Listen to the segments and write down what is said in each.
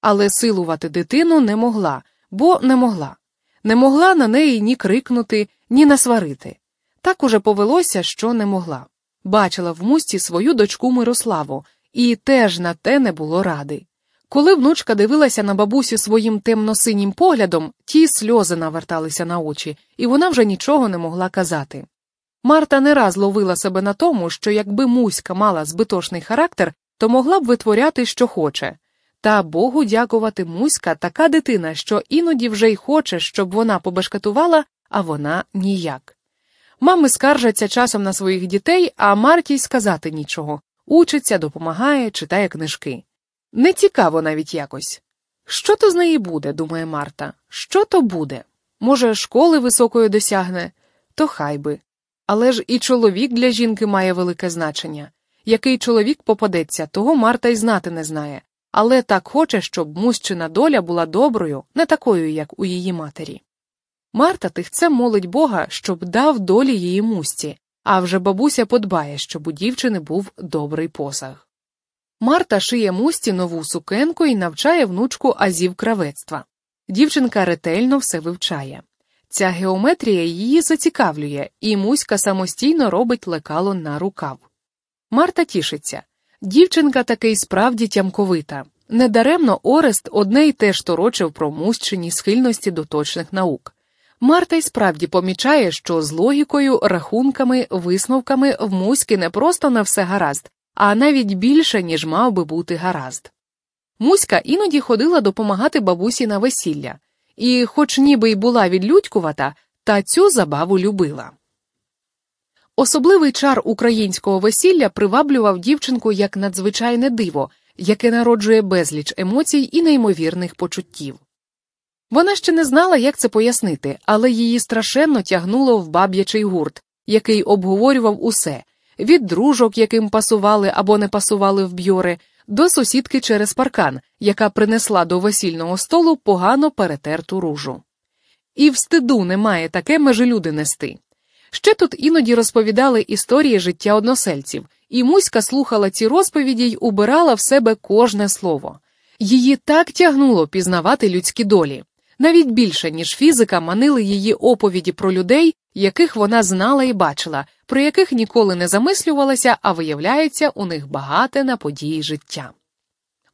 але силувати дитину не могла, бо не могла. Не могла на неї ні крикнути, ні насварити. Так уже повелося, що не могла. Бачила в мусті свою дочку Мирославу, і теж на те не було ради. Коли внучка дивилася на бабусю своїм темно-синім поглядом, ті сльози наверталися на очі, і вона вже нічого не могла казати. Марта не раз ловила себе на тому, що якби Муська мала збитошний характер, то могла б витворяти, що хоче. Та Богу дякувати Муська така дитина, що іноді вже й хоче, щоб вона побешкатувала, а вона ніяк. Мами скаржаться часом на своїх дітей, а Марті й сказати нічого учиться, допомагає, читає книжки. Не цікаво навіть якось. Що то з неї буде, думає Марта. Що то буде? Може, школи високої досягне, то хай би. Але ж і чоловік для жінки має велике значення. Який чоловік попадеться, того Марта й знати не знає, але так хоче, щоб мужчина доля була доброю, не такою, як у її матері. Марта тихце молить Бога, щоб дав долі її мусті, а вже бабуся подбає, щоб у дівчини був добрий посаг. Марта шиє мусті нову сукенку і навчає внучку азів кравецтва. Дівчинка ретельно все вивчає. Ця геометрія її зацікавлює, і Муська самостійно робить лекало на рукав. Марта тішиться. Дівчинка таки й справді тямковита. Недаремно Орест одне й теж торочив про мущині схильності до точних наук. Марта й справді помічає, що з логікою, рахунками, висновками в Муськи не просто на все гаразд, а навіть більше, ніж мав би бути гаразд. Муська іноді ходила допомагати бабусі на весілля, і, хоч ніби й була відлюдькувата, та цю забаву любила. Особливий чар українського весілля приваблював дівчинку як надзвичайне диво, яке народжує безліч емоцій і неймовірних почуттів. Вона ще не знала, як це пояснити, але її страшенно тягнуло в баб'ячий гурт, який обговорював усе від дружок, яким пасували або не пасували в бьори, до сусідки через паркан, яка принесла до весільного столу погано перетерту ружу. І в стиду немає таке межелюди нести. Ще тут іноді розповідали історії життя односельців, і Муська слухала ці розповіді й убирала в себе кожне слово. Її так тягнуло пізнавати людські долі. Навіть більше, ніж фізика, манили її оповіді про людей, яких вона знала і бачила, про яких ніколи не замислювалася, а виявляється, у них багате на події життя.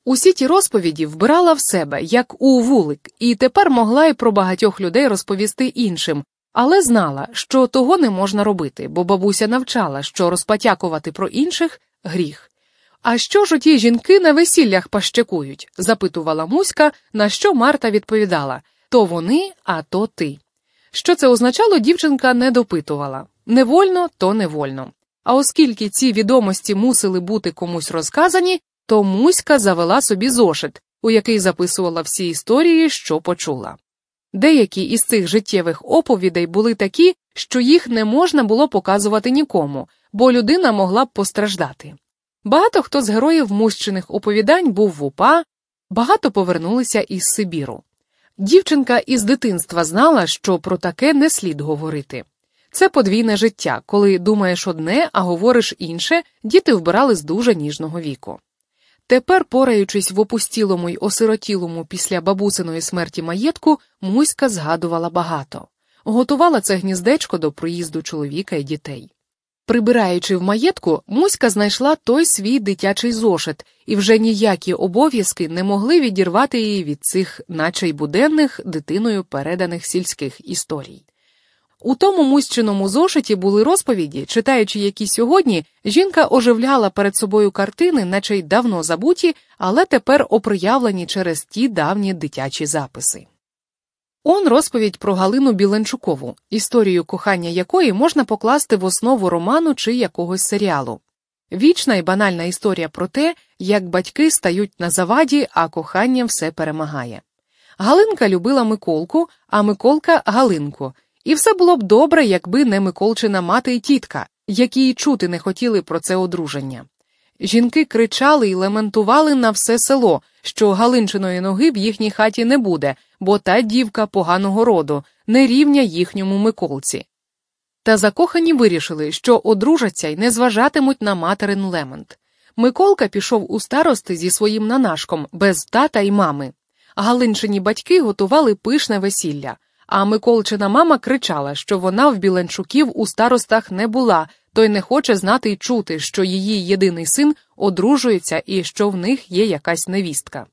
Усі ті розповіді вбирала в себе, як у вулик, і тепер могла й про багатьох людей розповісти іншим, але знала, що того не можна робити, бо бабуся навчала, що розпатякувати про інших гріх. А що ж оті жінки на весіллях пащекують? запитувала Муська, на що Марта відповідала то вони, а то ти. Що це означало, дівчинка не допитувала невольно, то невольно. А оскільки ці відомості мусили бути комусь розказані, то Муська завела собі зошит, у який записувала всі історії, що почула. Деякі із цих життєвих оповідей були такі, що їх не можна було показувати нікому, бо людина могла б постраждати. Багато хто з героїв мущених оповідань був в УПА, багато повернулися із Сибіру. Дівчинка із дитинства знала, що про таке не слід говорити. Це подвійне життя, коли думаєш одне, а говориш інше, діти вбирали з дуже ніжного віку. Тепер, пораючись в опустілому й осиротілому після бабусиної смерті маєтку, Муська згадувала багато, готувала це гніздечко до приїзду чоловіка і дітей. Прибираючи в маєтку, Муська знайшла той свій дитячий зошит, і вже ніякі обов'язки не могли відірвати її від цих, наче й буденних, дитиною переданих сільських історій. У тому мущиному зошиті були розповіді, читаючи які сьогодні, жінка оживляла перед собою картини, наче й давно забуті, але тепер оприявлені через ті давні дитячі записи. Он розповідь про Галину Біленчукову, історію кохання якої можна покласти в основу роману чи якогось серіалу. Вічна і банальна історія про те, як батьки стають на заваді, а кохання все перемагає. Галинка любила Миколку, а Миколка Галинку. І все було б добре, якби не Миколчина мати і тітка, які й чути не хотіли про це одруження. Жінки кричали і лементували на все село, що Галинчиної ноги в їхній хаті не буде, бо та дівка поганого роду, не рівня їхньому Миколці. Та закохані вирішили, що одружаться й не зважатимуть на материн лемент. Миколка пішов у старости зі своїм нанашком без тата й мами. Галинчині батьки готували пишне весілля, а Миколчина мама кричала, що вона в Біленчуків у старостах не була, той не хоче знати й чути, що її єдиний син одружується і що в них є якась невістка.